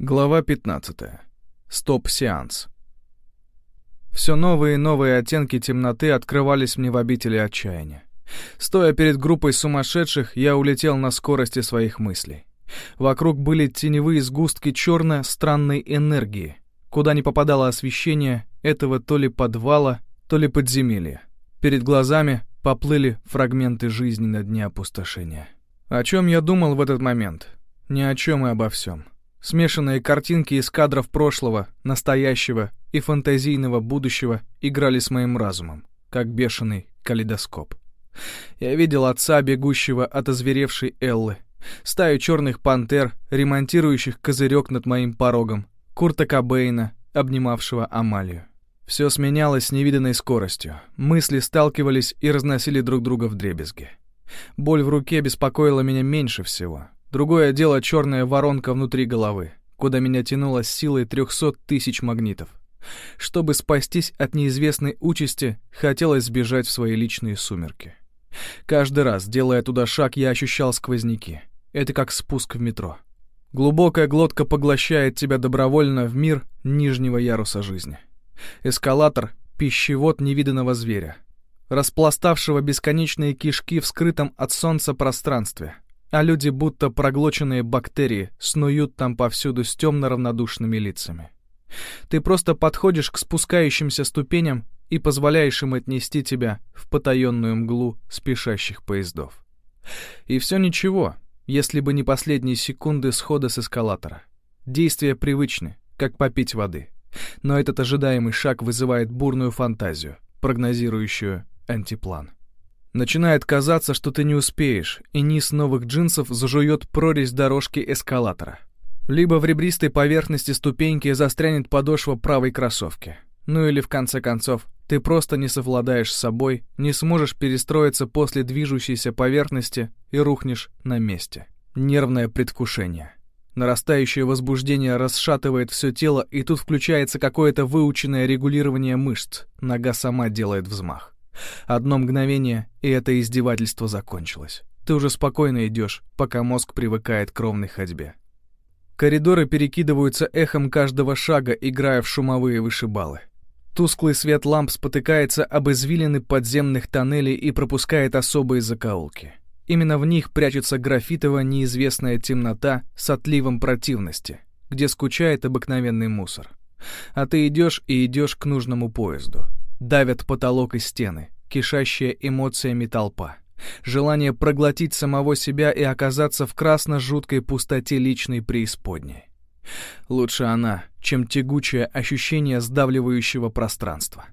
Глава 15. Стоп-сеанс. Все новые и новые оттенки темноты открывались мне в обители отчаяния. Стоя перед группой сумасшедших, я улетел на скорости своих мыслей. Вокруг были теневые сгустки черно-странной энергии. Куда не попадало освещение этого то ли подвала, то ли подземелья. Перед глазами поплыли фрагменты жизни на дне опустошения. О чем я думал в этот момент? Ни о чем и обо всем. Смешанные картинки из кадров прошлого, настоящего и фантазийного будущего играли с моим разумом, как бешеный калейдоскоп. Я видел отца, бегущего от озверевшей Эллы, стаю черных пантер, ремонтирующих козырек над моим порогом, Курта Кобейна, обнимавшего Амалию. Все сменялось с невиданной скоростью, мысли сталкивались и разносили друг друга в дребезги. Боль в руке беспокоила меня меньше всего, Другое дело черная воронка внутри головы, куда меня тянуло с силой трехсот тысяч магнитов. Чтобы спастись от неизвестной участи, хотелось сбежать в свои личные сумерки. Каждый раз, делая туда шаг, я ощущал сквозняки. Это как спуск в метро. Глубокая глотка поглощает тебя добровольно в мир нижнего яруса жизни. Эскалатор — пищевод невиданного зверя, распластавшего бесконечные кишки в скрытом от солнца пространстве — а люди, будто проглоченные бактерии, снуют там повсюду с темно-равнодушными лицами. Ты просто подходишь к спускающимся ступеням и позволяешь им отнести тебя в потаенную мглу спешащих поездов. И все ничего, если бы не последние секунды схода с эскалатора. Действия привычны, как попить воды. Но этот ожидаемый шаг вызывает бурную фантазию, прогнозирующую антиплан. Начинает казаться, что ты не успеешь, и низ новых джинсов зажует прорезь дорожки эскалатора. Либо в ребристой поверхности ступеньки застрянет подошва правой кроссовки. Ну или в конце концов, ты просто не совладаешь с собой, не сможешь перестроиться после движущейся поверхности и рухнешь на месте. Нервное предвкушение. Нарастающее возбуждение расшатывает все тело, и тут включается какое-то выученное регулирование мышц. Нога сама делает взмах. Одно мгновение, и это издевательство закончилось. Ты уже спокойно идешь, пока мозг привыкает к ровной ходьбе. Коридоры перекидываются эхом каждого шага, играя в шумовые вышибалы. Тусклый свет ламп спотыкается об извилины подземных тоннелей и пропускает особые закоулки. Именно в них прячется графитово неизвестная темнота с отливом противности, где скучает обыкновенный мусор. А ты идешь и идешь к нужному поезду давят потолок и стены, кишащая эмоциями толпа. Желание проглотить самого себя и оказаться в красно-жуткой пустоте личной преисподней. Лучше она, чем тягучее ощущение сдавливающего пространства.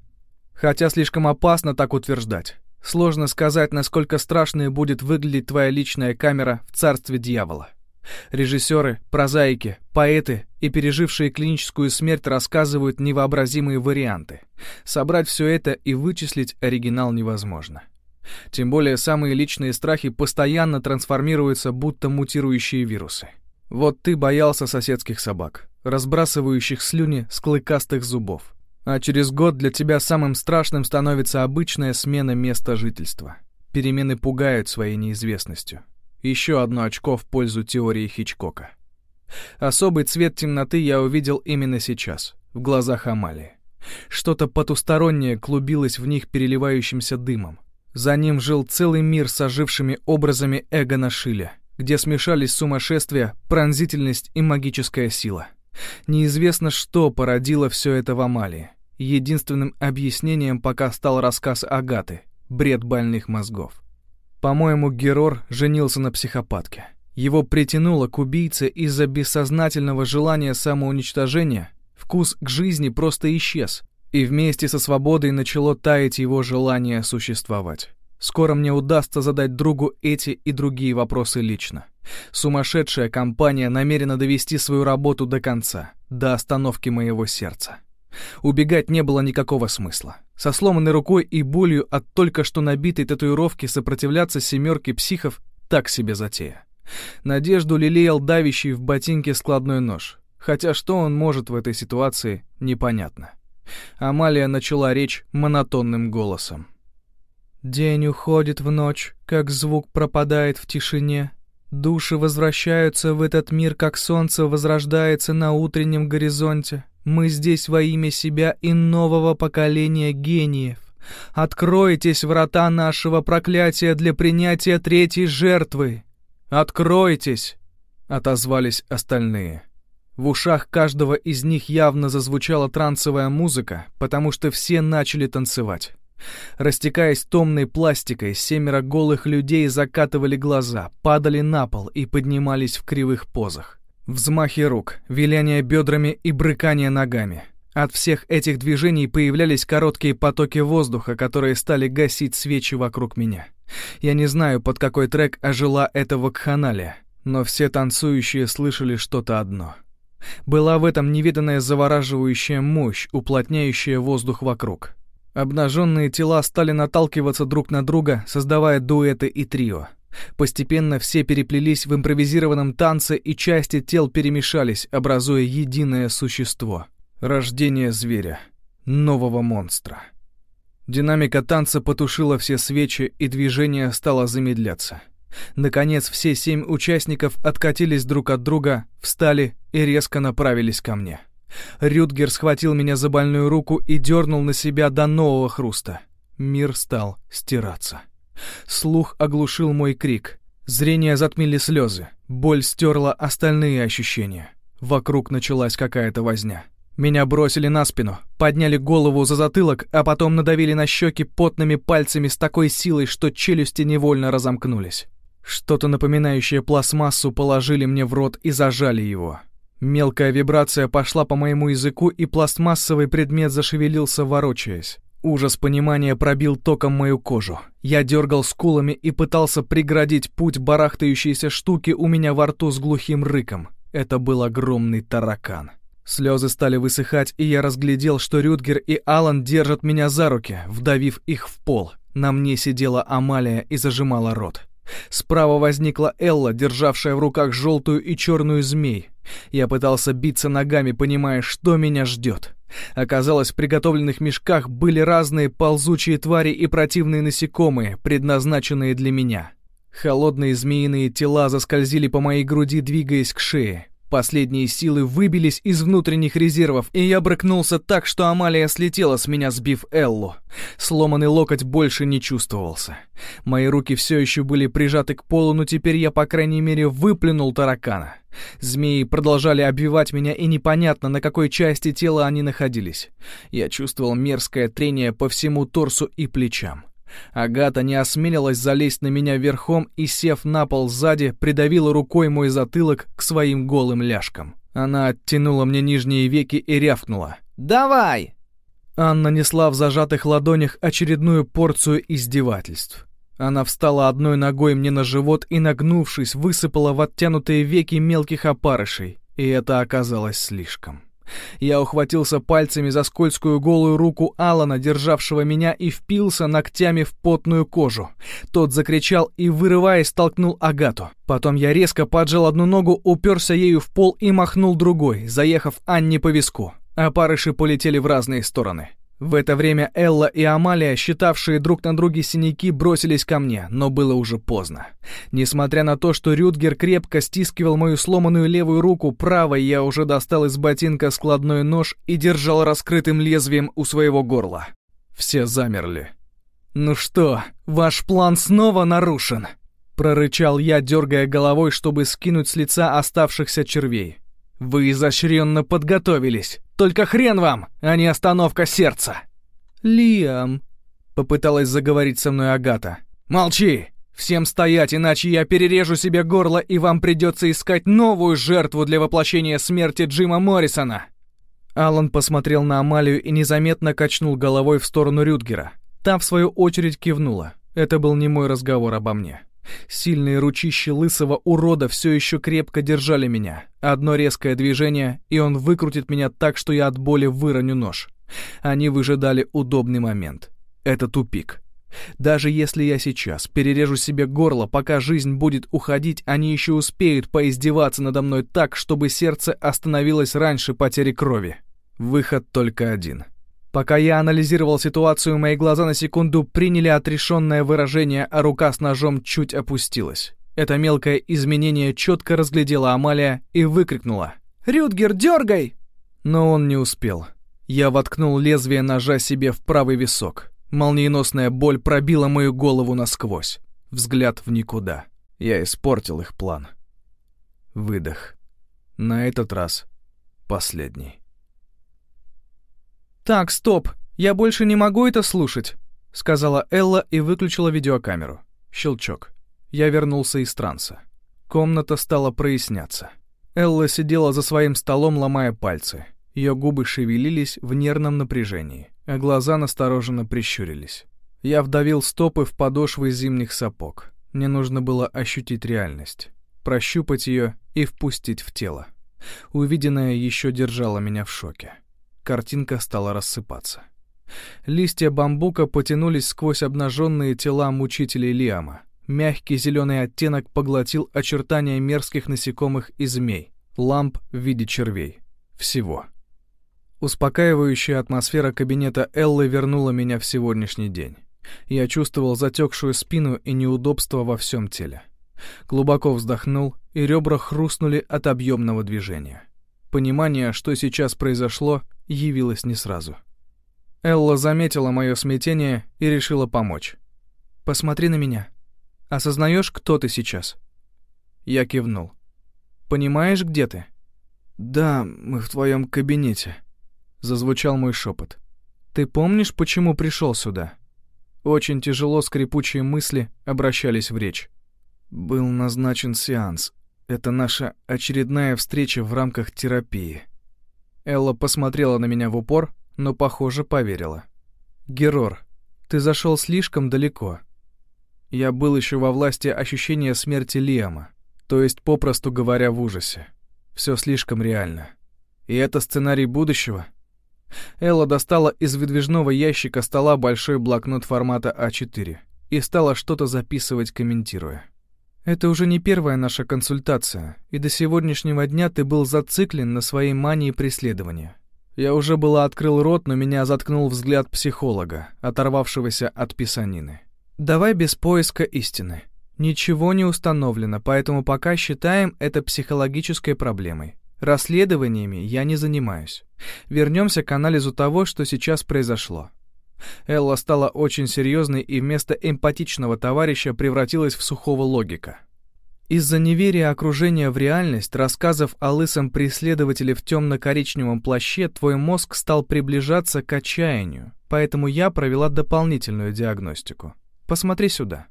Хотя слишком опасно так утверждать. Сложно сказать, насколько страшной будет выглядеть твоя личная камера в царстве дьявола. Режиссеры, прозаики, поэты и пережившие клиническую смерть рассказывают невообразимые варианты. Собрать все это и вычислить оригинал невозможно. Тем более самые личные страхи постоянно трансформируются, будто мутирующие вирусы. Вот ты боялся соседских собак, разбрасывающих слюни с клыкастых зубов. А через год для тебя самым страшным становится обычная смена места жительства. Перемены пугают своей неизвестностью. Еще одно очко в пользу теории Хичкока. Особый цвет темноты я увидел именно сейчас, в глазах Амалии. Что-то потустороннее клубилось в них переливающимся дымом. За ним жил целый мир с ожившими образами Эгона Шиля, где смешались сумасшествие, пронзительность и магическая сила. Неизвестно, что породило все это в Амалии. Единственным объяснением пока стал рассказ Агаты «Бред больных мозгов». По-моему, Герор женился на психопатке. Его притянуло к убийце из-за бессознательного желания самоуничтожения. Вкус к жизни просто исчез, и вместе со свободой начало таять его желание существовать. Скоро мне удастся задать другу эти и другие вопросы лично. Сумасшедшая компания намерена довести свою работу до конца, до остановки моего сердца. Убегать не было никакого смысла. Со сломанной рукой и болью от только что набитой татуировки сопротивляться семерке психов так себе затея. Надежду лелеял давящий в ботинке складной нож. Хотя что он может в этой ситуации, непонятно. Амалия начала речь монотонным голосом. День уходит в ночь, как звук пропадает в тишине. Души возвращаются в этот мир, как солнце возрождается на утреннем горизонте. Мы здесь во имя себя и нового поколения гениев. Откройтесь врата нашего проклятия для принятия третьей жертвы. Откройтесь!» — отозвались остальные. В ушах каждого из них явно зазвучала трансовая музыка, потому что все начали танцевать. Растекаясь томной пластикой, семеро голых людей закатывали глаза, падали на пол и поднимались в кривых позах. Взмахи рук, виляние бедрами и брыкание ногами. От всех этих движений появлялись короткие потоки воздуха, которые стали гасить свечи вокруг меня. Я не знаю, под какой трек ожила эта вакханалия, но все танцующие слышали что-то одно. Была в этом невиданная завораживающая мощь, уплотняющая воздух вокруг. Обнаженные тела стали наталкиваться друг на друга, создавая дуэты и трио. Постепенно все переплелись в импровизированном танце, и части тел перемешались, образуя единое существо. Рождение зверя. Нового монстра. Динамика танца потушила все свечи, и движение стало замедляться. Наконец все семь участников откатились друг от друга, встали и резко направились ко мне. Рютгер схватил меня за больную руку и дернул на себя до нового хруста. Мир стал стираться. Слух оглушил мой крик. Зрение затмили слезы. Боль стерла остальные ощущения. Вокруг началась какая-то возня. Меня бросили на спину, подняли голову за затылок, а потом надавили на щеки потными пальцами с такой силой, что челюсти невольно разомкнулись. Что-то напоминающее пластмассу положили мне в рот и зажали его. Мелкая вибрация пошла по моему языку, и пластмассовый предмет зашевелился, ворочаясь. Ужас понимания пробил током мою кожу. Я дергал скулами и пытался преградить путь барахтающейся штуки у меня во рту с глухим рыком. Это был огромный таракан. Слезы стали высыхать, и я разглядел, что Рюдгер и Алан держат меня за руки, вдавив их в пол. На мне сидела Амалия и зажимала рот. Справа возникла Элла, державшая в руках желтую и черную змей. Я пытался биться ногами, понимая, что меня ждет. Оказалось, в приготовленных мешках были разные ползучие твари и противные насекомые, предназначенные для меня. Холодные змеиные тела заскользили по моей груди, двигаясь к шее. Последние силы выбились из внутренних резервов, и я брыкнулся так, что Амалия слетела с меня, сбив Эллу. Сломанный локоть больше не чувствовался. Мои руки все еще были прижаты к полу, но теперь я, по крайней мере, выплюнул таракана. Змеи продолжали обвивать меня, и непонятно, на какой части тела они находились. Я чувствовал мерзкое трение по всему торсу и плечам. Агата не осмелилась залезть на меня верхом и, сев на пол сзади, придавила рукой мой затылок к своим голым ляжкам. Она оттянула мне нижние веки и рявкнула. «Давай!» Анна несла в зажатых ладонях очередную порцию издевательств. Она встала одной ногой мне на живот и, нагнувшись, высыпала в оттянутые веки мелких опарышей, и это оказалось слишком. Я ухватился пальцами за скользкую голую руку Алана, державшего меня, и впился ногтями в потную кожу. Тот закричал и, вырываясь, толкнул Агату. Потом я резко поджал одну ногу, уперся ею в пол и махнул другой, заехав Анне по виску. Опарыши полетели в разные стороны. В это время Элла и Амалия, считавшие друг на друге синяки, бросились ко мне, но было уже поздно. Несмотря на то, что Рютгер крепко стискивал мою сломанную левую руку, правой я уже достал из ботинка складной нож и держал раскрытым лезвием у своего горла. Все замерли. «Ну что, ваш план снова нарушен?» Прорычал я, дергая головой, чтобы скинуть с лица оставшихся червей. «Вы изощренно подготовились. Только хрен вам, а не остановка сердца!» «Лиам», — попыталась заговорить со мной Агата. «Молчи! Всем стоять, иначе я перережу себе горло, и вам придется искать новую жертву для воплощения смерти Джима Моррисона!» Алан посмотрел на Амалию и незаметно качнул головой в сторону Рютгера. Та, в свою очередь, кивнула. Это был не мой разговор обо мне. Сильные ручища лысого урода все еще крепко держали меня. Одно резкое движение, и он выкрутит меня так, что я от боли выроню нож. Они выжидали удобный момент. Это тупик. Даже если я сейчас перережу себе горло, пока жизнь будет уходить, они еще успеют поиздеваться надо мной так, чтобы сердце остановилось раньше потери крови. Выход только один — Пока я анализировал ситуацию, мои глаза на секунду приняли отрешенное выражение, а рука с ножом чуть опустилась. Это мелкое изменение четко разглядела Амалия и выкрикнула. «Рютгер, дергай!» Но он не успел. Я воткнул лезвие ножа себе в правый висок. Молниеносная боль пробила мою голову насквозь. Взгляд в никуда. Я испортил их план. Выдох. На этот раз последний. «Так, стоп! Я больше не могу это слушать!» — сказала Элла и выключила видеокамеру. Щелчок. Я вернулся из транса. Комната стала проясняться. Элла сидела за своим столом, ломая пальцы. Ее губы шевелились в нервном напряжении, а глаза настороженно прищурились. Я вдавил стопы в подошвы зимних сапог. Мне нужно было ощутить реальность, прощупать ее и впустить в тело. Увиденное еще держало меня в шоке. Картинка стала рассыпаться. Листья бамбука потянулись сквозь обнаженные тела мучителей Лиама. Мягкий зеленый оттенок поглотил очертания мерзких насекомых и змей, ламп в виде червей. Всего. Успокаивающая атмосфера кабинета Эллы вернула меня в сегодняшний день. Я чувствовал затекшую спину и неудобство во всем теле. Глубоко вздохнул, и ребра хрустнули от объемного движения. Понимание, что сейчас произошло, явилось не сразу. Элла заметила мое смятение и решила помочь. «Посмотри на меня», Осознаешь, кто ты сейчас?» Я кивнул. «Понимаешь, где ты?» «Да, мы в твоем кабинете», — зазвучал мой шепот. «Ты помнишь, почему пришел сюда?» Очень тяжело скрипучие мысли обращались в речь. «Был назначен сеанс. Это наша очередная встреча в рамках терапии». Элла посмотрела на меня в упор, но, похоже, поверила. «Герор, ты зашел слишком далеко. Я был еще во власти ощущения смерти Лиама, то есть, попросту говоря, в ужасе. Все слишком реально. И это сценарий будущего? Элла достала из выдвижного ящика стола большой блокнот формата А4 и стала что-то записывать, комментируя. «Это уже не первая наша консультация, и до сегодняшнего дня ты был зациклен на своей мании преследования. Я уже было открыл рот, но меня заткнул взгляд психолога, оторвавшегося от писанины. Давай без поиска истины. Ничего не установлено, поэтому пока считаем это психологической проблемой. Расследованиями я не занимаюсь. Вернемся к анализу того, что сейчас произошло. Элла стала очень серьезной и вместо эмпатичного товарища превратилась в сухого логика. Из-за неверия окружения в реальность, рассказов о лысом преследователе в темно-коричневом плаще, твой мозг стал приближаться к отчаянию, поэтому я провела дополнительную диагностику. Посмотри сюда».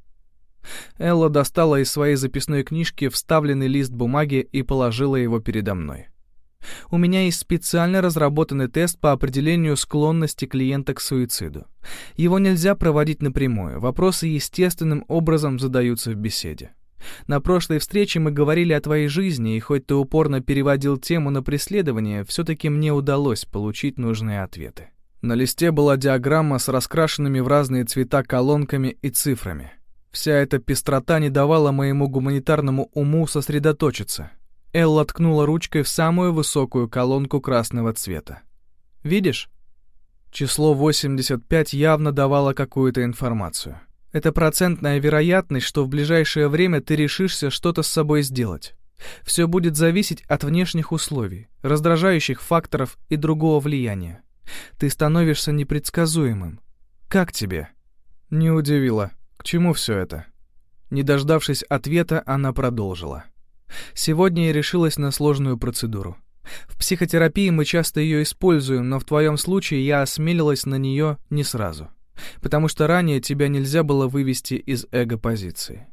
Элла достала из своей записной книжки вставленный лист бумаги и положила его передо мной. У меня есть специально разработанный тест по определению склонности клиента к суициду. Его нельзя проводить напрямую, вопросы естественным образом задаются в беседе. На прошлой встрече мы говорили о твоей жизни, и хоть ты упорно переводил тему на преследование, все-таки мне удалось получить нужные ответы. На листе была диаграмма с раскрашенными в разные цвета колонками и цифрами. Вся эта пестрота не давала моему гуманитарному уму сосредоточиться. Элла ткнула ручкой в самую высокую колонку красного цвета. «Видишь?» Число 85 явно давало какую-то информацию. Это процентная вероятность, что в ближайшее время ты решишься что-то с собой сделать. Все будет зависеть от внешних условий, раздражающих факторов и другого влияния. Ты становишься непредсказуемым. Как тебе?» Не удивило. К чему все это? Не дождавшись ответа, она продолжила. «Сегодня я решилась на сложную процедуру. В психотерапии мы часто ее используем, но в твоем случае я осмелилась на нее не сразу, потому что ранее тебя нельзя было вывести из эго-позиции.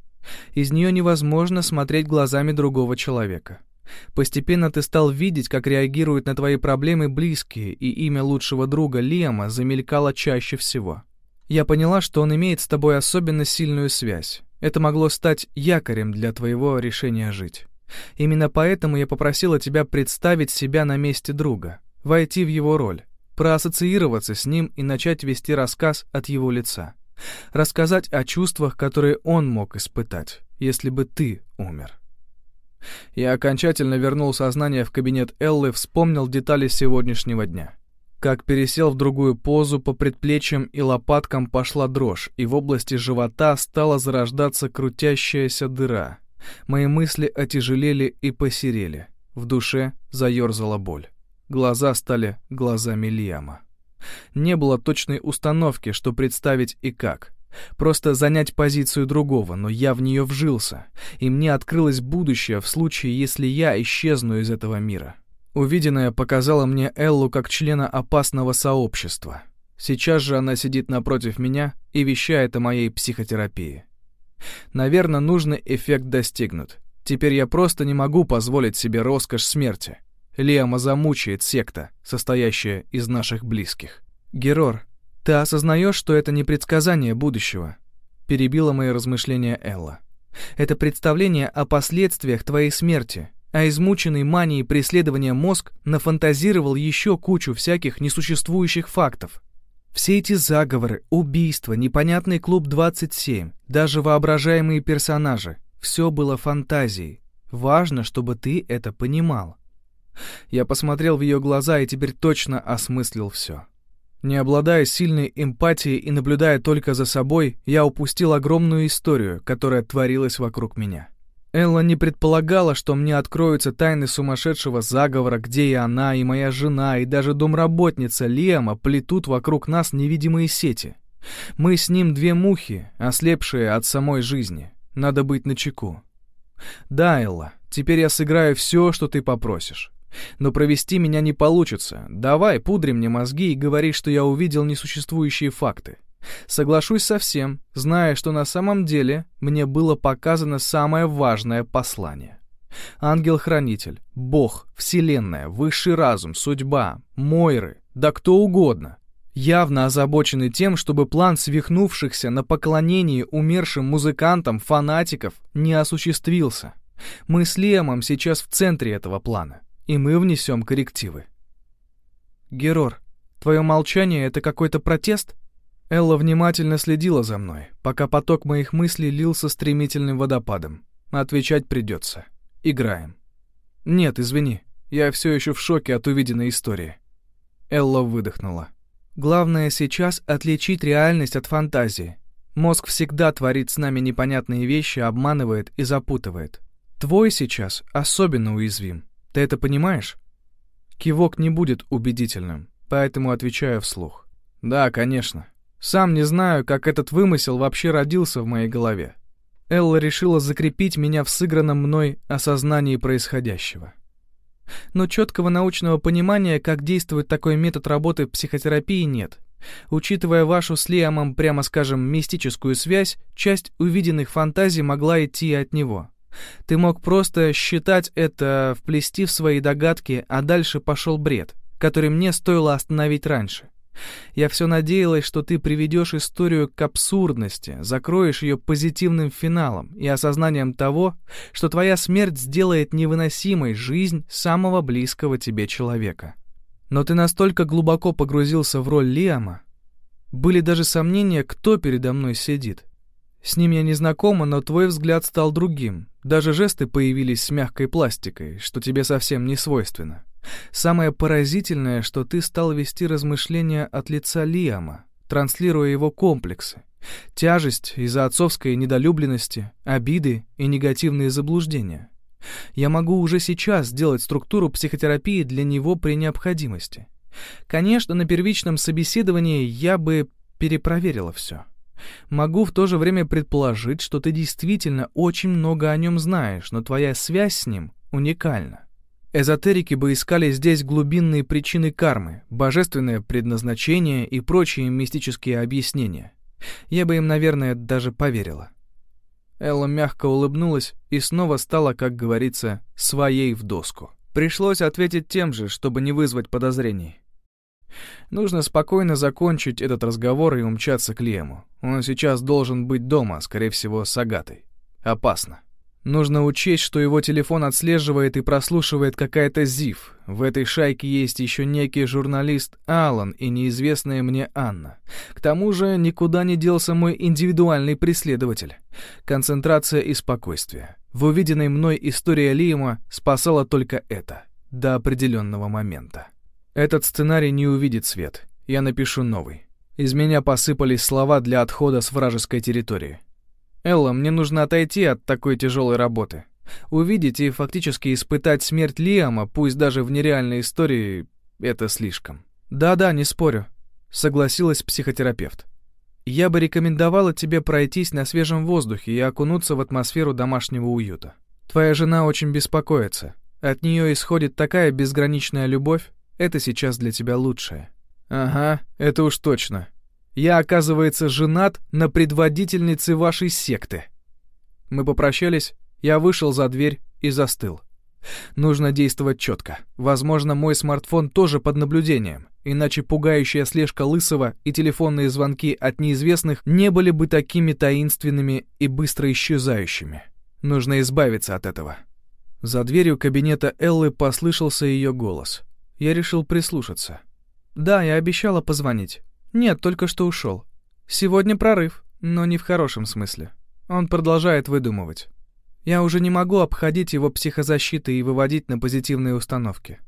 Из нее невозможно смотреть глазами другого человека. Постепенно ты стал видеть, как реагируют на твои проблемы близкие, и имя лучшего друга Лиама замелькало чаще всего. Я поняла, что он имеет с тобой особенно сильную связь. Это могло стать якорем для твоего решения жить. Именно поэтому я попросила тебя представить себя на месте друга, войти в его роль, проассоциироваться с ним и начать вести рассказ от его лица. Рассказать о чувствах, которые он мог испытать, если бы ты умер. Я окончательно вернул сознание в кабинет Эллы, вспомнил детали сегодняшнего дня. Как пересел в другую позу, по предплечьям и лопаткам пошла дрожь, и в области живота стала зарождаться крутящаяся дыра. Мои мысли отяжелели и посерели. В душе заерзала боль. Глаза стали глазами Лиама. Не было точной установки, что представить и как. Просто занять позицию другого, но я в нее вжился, и мне открылось будущее в случае, если я исчезну из этого мира. Увиденное показало мне Эллу как члена опасного сообщества. Сейчас же она сидит напротив меня и вещает о моей психотерапии. Наверное, нужный эффект достигнут. Теперь я просто не могу позволить себе роскошь смерти. Лиама замучает секта, состоящая из наших близких. «Герор, ты осознаешь, что это не предсказание будущего?» Перебила мои размышления Элла. «Это представление о последствиях твоей смерти, а измученный манией преследования мозг нафантазировал еще кучу всяких несуществующих фактов. Все эти заговоры, убийства, непонятный клуб 27, даже воображаемые персонажи — все было фантазией. Важно, чтобы ты это понимал. Я посмотрел в ее глаза и теперь точно осмыслил все. Не обладая сильной эмпатией и наблюдая только за собой, я упустил огромную историю, которая творилась вокруг меня. Элла не предполагала, что мне откроются тайны сумасшедшего заговора, где и она, и моя жена, и даже домработница Лиама плетут вокруг нас невидимые сети. Мы с ним две мухи, ослепшие от самой жизни. Надо быть начеку. Да, Элла, теперь я сыграю все, что ты попросишь. Но провести меня не получится. Давай, пудри мне мозги и говори, что я увидел несуществующие факты. Соглашусь со всем, зная, что на самом деле мне было показано самое важное послание. Ангел-хранитель, Бог, Вселенная, Высший разум, судьба, Мойры, да кто угодно. Явно озабочены тем, чтобы план свихнувшихся на поклонении умершим музыкантам, фанатиков, не осуществился. Мы с Лемом сейчас в центре этого плана и мы внесем коррективы. Герор, твое молчание — это какой-то протест? Элла внимательно следила за мной, пока поток моих мыслей лился стремительным водопадом. Отвечать придется. Играем. Нет, извини, я все еще в шоке от увиденной истории. Элла выдохнула. Главное сейчас отличить реальность от фантазии. Мозг всегда творит с нами непонятные вещи, обманывает и запутывает. Твой сейчас особенно уязвим. Ты это понимаешь? Кивок не будет убедительным, поэтому отвечаю вслух. Да, конечно. Сам не знаю, как этот вымысел вообще родился в моей голове. Элла решила закрепить меня в сыгранном мной осознании происходящего. Но четкого научного понимания, как действует такой метод работы в психотерапии, нет. Учитывая вашу с Лиамом, прямо скажем, мистическую связь, часть увиденных фантазий могла идти от него. Ты мог просто считать это, вплести в свои догадки, а дальше пошел бред, который мне стоило остановить раньше. Я все надеялась, что ты приведешь историю к абсурдности, закроешь ее позитивным финалом и осознанием того, что твоя смерть сделает невыносимой жизнь самого близкого тебе человека. Но ты настолько глубоко погрузился в роль Лиама, были даже сомнения, кто передо мной сидит. С ним я не знакома, но твой взгляд стал другим. Даже жесты появились с мягкой пластикой, что тебе совсем не свойственно. Самое поразительное, что ты стал вести размышления от лица Лиама, транслируя его комплексы. Тяжесть из-за отцовской недолюбленности, обиды и негативные заблуждения. Я могу уже сейчас сделать структуру психотерапии для него при необходимости. Конечно, на первичном собеседовании я бы перепроверила все. Могу в то же время предположить, что ты действительно очень много о нем знаешь, но твоя связь с ним уникальна. Эзотерики бы искали здесь глубинные причины кармы, божественное предназначение и прочие мистические объяснения. Я бы им, наверное, даже поверила. Элла мягко улыбнулась и снова стала, как говорится, своей в доску. Пришлось ответить тем же, чтобы не вызвать подозрений. Нужно спокойно закончить этот разговор и умчаться к Лему. Он сейчас должен быть дома, скорее всего, с Агатой. Опасно. Нужно учесть, что его телефон отслеживает и прослушивает какая-то ЗИФ. В этой шайке есть еще некий журналист Алан и неизвестная мне Анна. К тому же никуда не делся мой индивидуальный преследователь. Концентрация и спокойствие. В увиденной мной истории Лима спасала только это. До определенного момента. Этот сценарий не увидит свет. Я напишу новый. Из меня посыпались слова для отхода с вражеской территории. «Элла, мне нужно отойти от такой тяжелой работы. Увидеть и фактически испытать смерть Лиама, пусть даже в нереальной истории, это слишком». «Да-да, не спорю», — согласилась психотерапевт. «Я бы рекомендовала тебе пройтись на свежем воздухе и окунуться в атмосферу домашнего уюта. Твоя жена очень беспокоится. От нее исходит такая безграничная любовь, это сейчас для тебя лучшее». «Ага, это уж точно. Я, оказывается, женат на предводительнице вашей секты». Мы попрощались, я вышел за дверь и застыл. Нужно действовать четко. Возможно, мой смартфон тоже под наблюдением, иначе пугающая слежка Лысого и телефонные звонки от неизвестных не были бы такими таинственными и быстро исчезающими. Нужно избавиться от этого. За дверью кабинета Эллы послышался ее голос. Я решил прислушаться. «Да, я обещала позвонить. Нет, только что ушел. Сегодня прорыв, но не в хорошем смысле. Он продолжает выдумывать. Я уже не могу обходить его психозащиты и выводить на позитивные установки».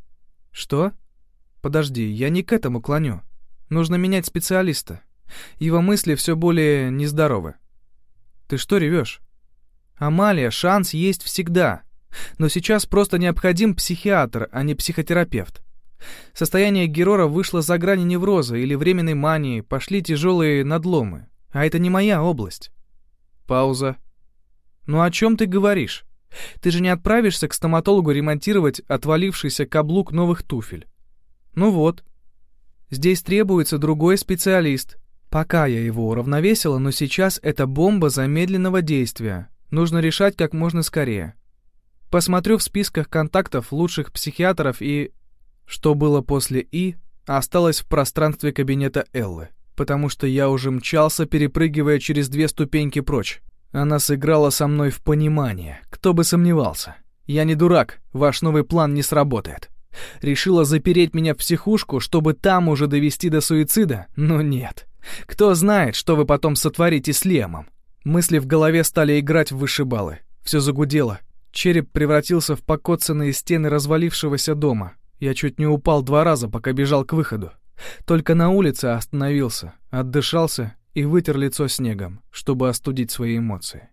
«Что?» «Подожди, я не к этому клоню. Нужно менять специалиста. Его мысли все более нездоровы». «Ты что ревешь?» «Амалия, шанс есть всегда. Но сейчас просто необходим психиатр, а не психотерапевт. Состояние Герора вышло за грани невроза или временной мании, пошли тяжелые надломы. А это не моя область. Пауза. «Ну о чем ты говоришь? Ты же не отправишься к стоматологу ремонтировать отвалившийся каблук новых туфель. Ну вот. Здесь требуется другой специалист. Пока я его уравновесила, но сейчас это бомба замедленного действия. Нужно решать как можно скорее. Посмотрю в списках контактов лучших психиатров и что было после «и», осталось в пространстве кабинета Эллы, потому что я уже мчался, перепрыгивая через две ступеньки прочь. Она сыграла со мной в понимание, кто бы сомневался. Я не дурак, ваш новый план не сработает. Решила запереть меня в психушку, чтобы там уже довести до суицида? Но нет. Кто знает, что вы потом сотворите с Лемом? Мысли в голове стали играть в вышибалы. Все загудело. Череп превратился в покоцанные стены развалившегося дома, я чуть не упал два раза, пока бежал к выходу. Только на улице остановился, отдышался и вытер лицо снегом, чтобы остудить свои эмоции.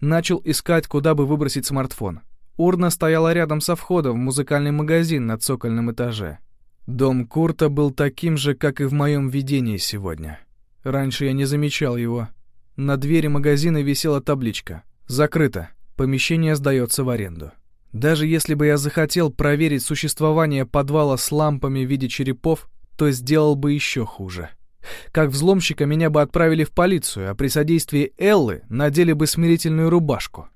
Начал искать, куда бы выбросить смартфон. Урна стояла рядом со входом в музыкальный магазин на цокольном этаже. Дом Курта был таким же, как и в моем видении сегодня. Раньше я не замечал его. На двери магазина висела табличка «Закрыто. Помещение сдается в аренду». Даже если бы я захотел проверить существование подвала с лампами в виде черепов, то сделал бы еще хуже. Как взломщика меня бы отправили в полицию, а при содействии Эллы надели бы смирительную рубашку.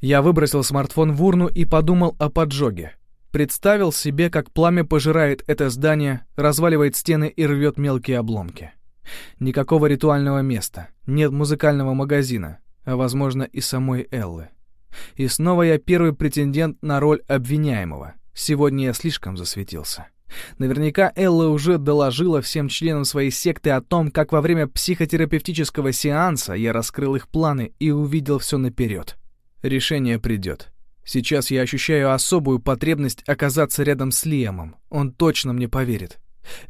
Я выбросил смартфон в урну и подумал о поджоге. Представил себе, как пламя пожирает это здание, разваливает стены и рвет мелкие обломки. Никакого ритуального места, нет музыкального магазина, а, возможно, и самой Эллы. И снова я первый претендент на роль обвиняемого. Сегодня я слишком засветился. Наверняка Элла уже доложила всем членам своей секты о том, как во время психотерапевтического сеанса я раскрыл их планы и увидел все наперед. Решение придет. Сейчас я ощущаю особую потребность оказаться рядом с Лиамом. Он точно мне поверит.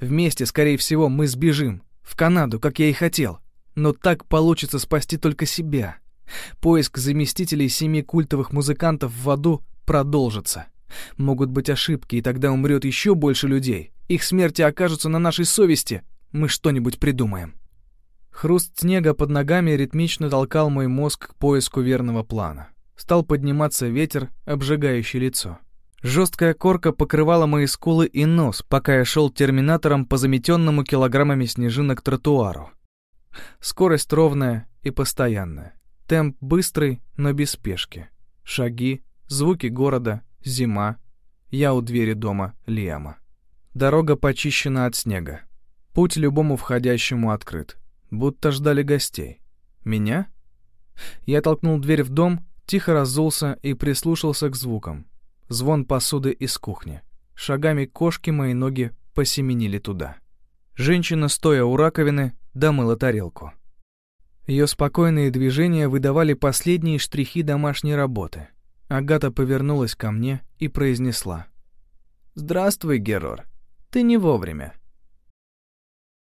Вместе, скорее всего, мы сбежим. В Канаду, как я и хотел. Но так получится спасти только себя. Поиск заместителей семи культовых музыкантов в аду продолжится. Могут быть ошибки, и тогда умрет еще больше людей. Их смерти окажутся на нашей совести. Мы что-нибудь придумаем. Хруст снега под ногами ритмично толкал мой мозг к поиску верного плана. Стал подниматься ветер, обжигающий лицо. Жесткая корка покрывала мои скулы и нос, пока я шел терминатором по заметенному килограммами снежинок тротуару. Скорость ровная и постоянная. Темп быстрый, но без спешки. Шаги, звуки города, зима. Я у двери дома Лиама. Дорога почищена от снега. Путь любому входящему открыт. Будто ждали гостей. Меня? Я толкнул дверь в дом, тихо разулся и прислушался к звукам. Звон посуды из кухни. Шагами кошки мои ноги посеменили туда. Женщина, стоя у раковины, домыла тарелку. Ее спокойные движения выдавали последние штрихи домашней работы. Агата повернулась ко мне и произнесла. «Здравствуй, Герор. Ты не вовремя.